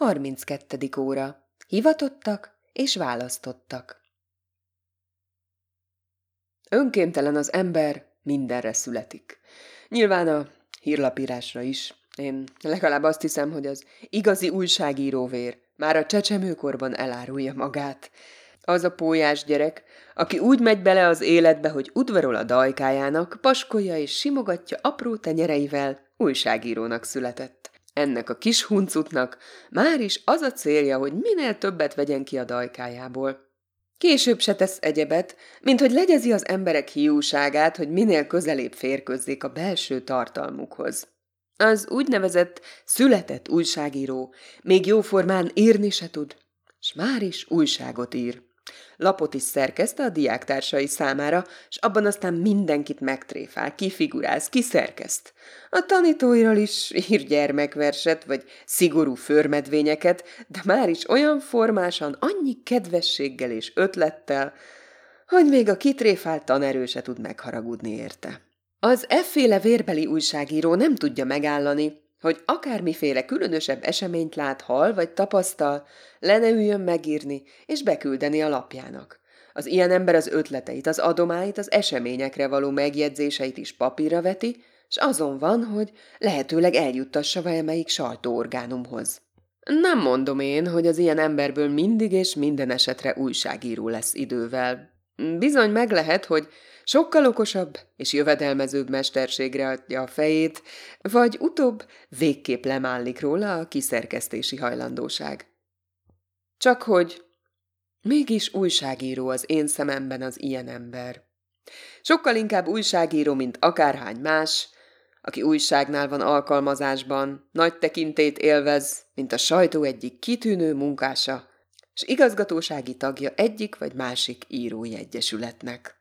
32. óra. Hivatottak és választottak. Önkéntelen az ember mindenre születik. Nyilván a hírlapírásra is. Én legalább azt hiszem, hogy az igazi újságíróvér már a csecsemőkorban elárulja magát. Az a pólyás gyerek, aki úgy megy bele az életbe, hogy udvarol a dajkájának, paskolja és simogatja apró tenyereivel, újságírónak született. Ennek a kis huncutnak már is az a célja, hogy minél többet vegyen ki a dajkájából. Később se tesz egyebet, mint hogy legyezi az emberek hiúságát, hogy minél közelébb férkőzzék a belső tartalmukhoz. Az úgynevezett született újságíró még jóformán írni se tud, s már is újságot ír. Lapot is szerkeszte a diáktársai számára, és abban aztán mindenkit megtréfál, kifiguráz, kiszerkeszt. A tanítóiról is ír gyermekverset, vagy szigorú förmedvényeket, de már is olyan formásan, annyi kedvességgel és ötlettel, hogy még a kitréfált tanerő se tud megharagudni érte. Az efféle vérbeli újságíró nem tudja megállani, hogy akármiféle különösebb eseményt lát, hal vagy tapasztal, le ne üljön megírni és beküldeni a lapjának. Az ilyen ember az ötleteit, az adomáit, az eseményekre való megjegyzéseit is papírra veti, és azon van, hogy lehetőleg eljuttassa valamelyik sajtóorgánumhoz. Nem mondom én, hogy az ilyen emberből mindig és minden esetre újságíró lesz idővel. Bizony meg lehet, hogy sokkal okosabb és jövedelmezőbb mesterségre adja a fejét, vagy utóbb végképp lemállik róla a kiszerkesztési hajlandóság. Csak hogy mégis újságíró az én szememben az ilyen ember. Sokkal inkább újságíró, mint akárhány más, aki újságnál van alkalmazásban, nagy tekintét élvez, mint a sajtó egyik kitűnő munkása, és igazgatósági tagja egyik vagy másik írói egyesületnek.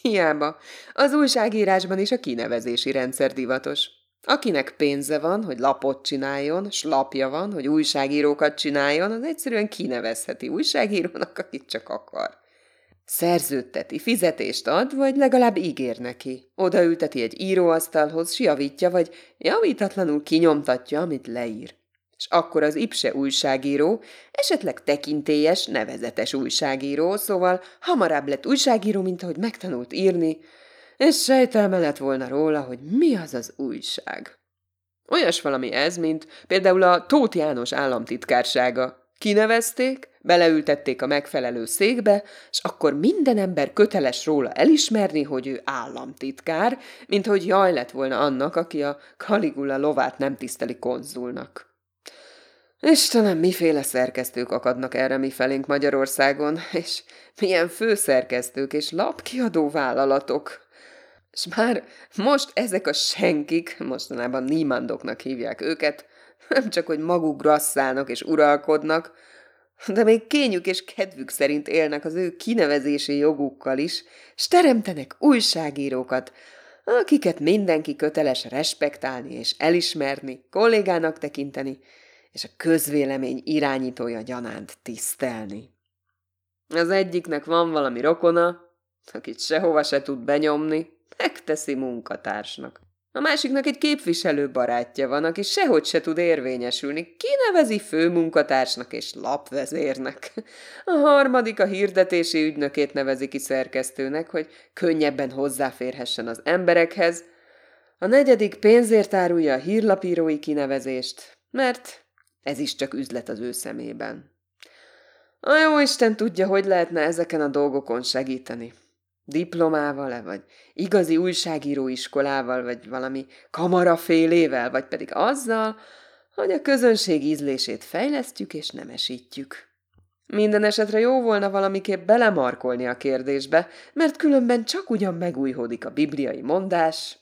Hiába, az újságírásban is a kinevezési rendszer divatos. Akinek pénze van, hogy lapot csináljon, s lapja van, hogy újságírókat csináljon, az egyszerűen kinevezheti újságírónak, akit csak akar. Szerződteti, fizetést ad, vagy legalább ígér neki. Odaülteti egy íróasztalhoz, s javítja, vagy javítatlanul kinyomtatja, amit leír és akkor az IPSE újságíró, esetleg tekintélyes, nevezetes újságíró, szóval hamarabb lett újságíró, mint ahogy megtanult írni, és sejtelme lett volna róla, hogy mi az az újság. Olyas valami ez, mint például a Tóth János államtitkársága. Kinevezték, beleültették a megfelelő székbe, és akkor minden ember köteles róla elismerni, hogy ő államtitkár, mint hogy jaj lett volna annak, aki a Caligula lovát nem tiszteli konzulnak. Istenem, miféle szerkesztők akadnak erre mi felénk Magyarországon, és milyen főszerkesztők és lapkiadó vállalatok. És már most ezek a senkik, mostanában nímandoknak hívják őket, nem csak, hogy maguk grasszálnak és uralkodnak, de még kényük és kedvük szerint élnek az ő kinevezési jogukkal is, s teremtenek újságírókat, akiket mindenki köteles respektálni és elismerni, kollégának tekinteni, és a közvélemény irányítója gyanánt tisztelni. Az egyiknek van valami rokona, akit sehova se tud benyomni, megteszi munkatársnak. A másiknak egy képviselő barátja van, aki sehogy se tud érvényesülni, kinevezi főmunkatársnak és lapvezérnek. A harmadik a hirdetési ügynökét nevezi ki szerkesztőnek, hogy könnyebben hozzáférhessen az emberekhez. A negyedik pénzért árulja a hírlapírói kinevezést, mert ez is csak üzlet az ő szemében. A jó Isten tudja, hogy lehetne ezeken a dolgokon segíteni. Diplomával-e, vagy igazi újságíró iskolával, vagy valami kamarafélével, vagy pedig azzal, hogy a közönség ízlését fejlesztjük és nemesítjük. Minden esetre jó volna valamiképp belemarkolni a kérdésbe, mert különben csak ugyan megújhódik a bibliai mondás.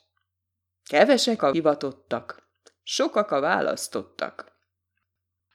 Kevesek a hivatottak, sokak a választottak.